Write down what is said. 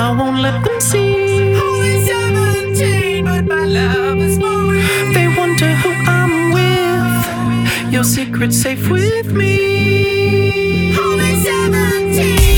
I won't let them see. Only 17, but my love is moving. They wonder who I'm with. Your secret's safe with me. Only 17.